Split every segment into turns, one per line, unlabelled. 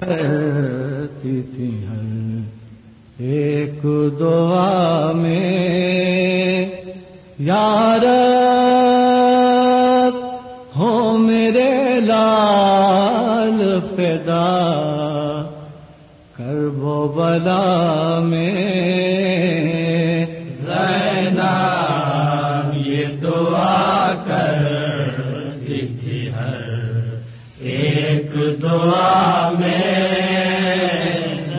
تھی ہر ایک دعا میں۔ یار ہو میرے لال پیدا کر بو بلا میں دعا میں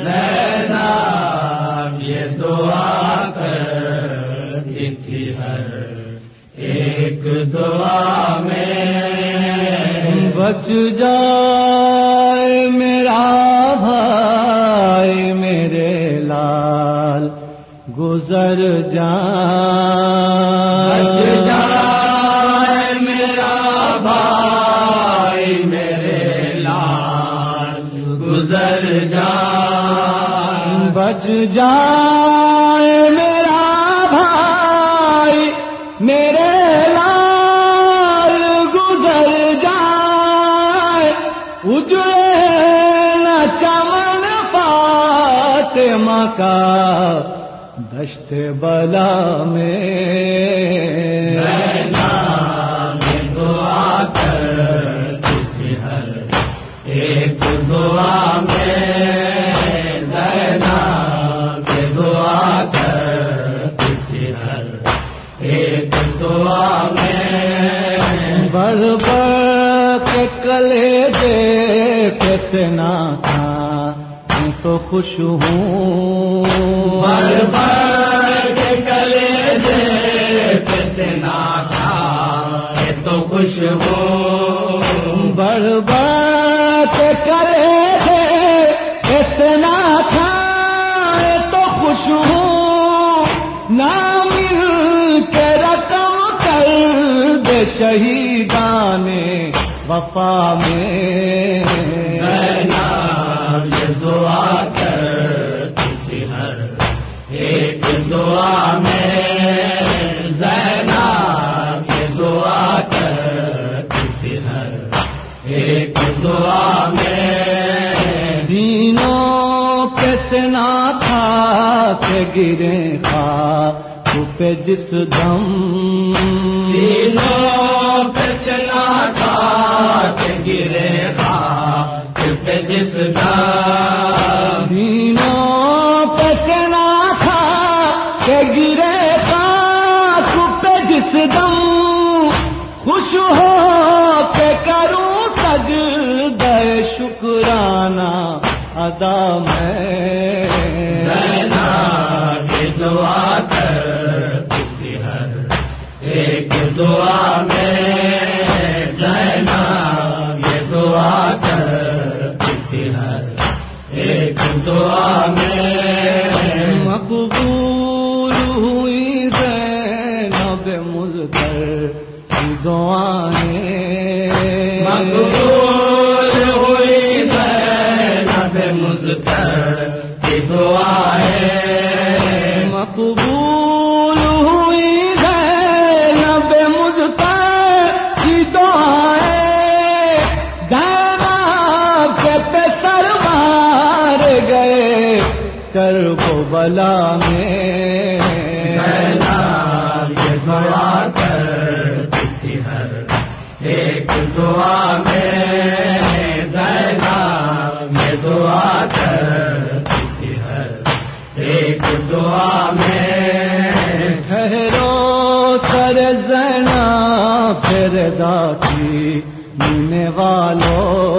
زینا یہ دعا کر تھی ہر ایک دعا میں بچ جائے میرا بھائی میرے لال، گزر جائے گزر جائے بچ جائے میرا بھائی میرے لال گزر جائے۔ اجڑے نہ چمن پاتے کا دشت بلا میں۔ دعا کر ہر ایک دعا بڑھ بڑھ کے کلے دے کیسے نہ تھا میں تو خوش ہوں۔ بڑھ بڑھ کے کلے دے کیسے نہ تھا میں تو خوش ہوں۔ بڑھ بڑھ کے کرے دے شہیدان وفا میں۔ یہ دعا کر ہر ایک دعا میں زینا یہ دعا کر ہر۔ ایک دعا گرے خا پہ جس دم۔ پہ تھا کہ گرے خا پہ جس دم۔ دینوں پہ تھا کہ گرے خا پہ جس دم۔ خوش ہو کے کروں سج دے شکرانہ ادا میں۔ ایک دعا میں مقبول ہوئی زینب مجھ کر دعائیں۔ مقبول بلا میں۔ دعا کر ہر ایک دعا میں۔ زینا یہ دعا کر ہر ایک دعا میں۔ ٹھہرو سر زنا پھر داتی ملنے والوں۔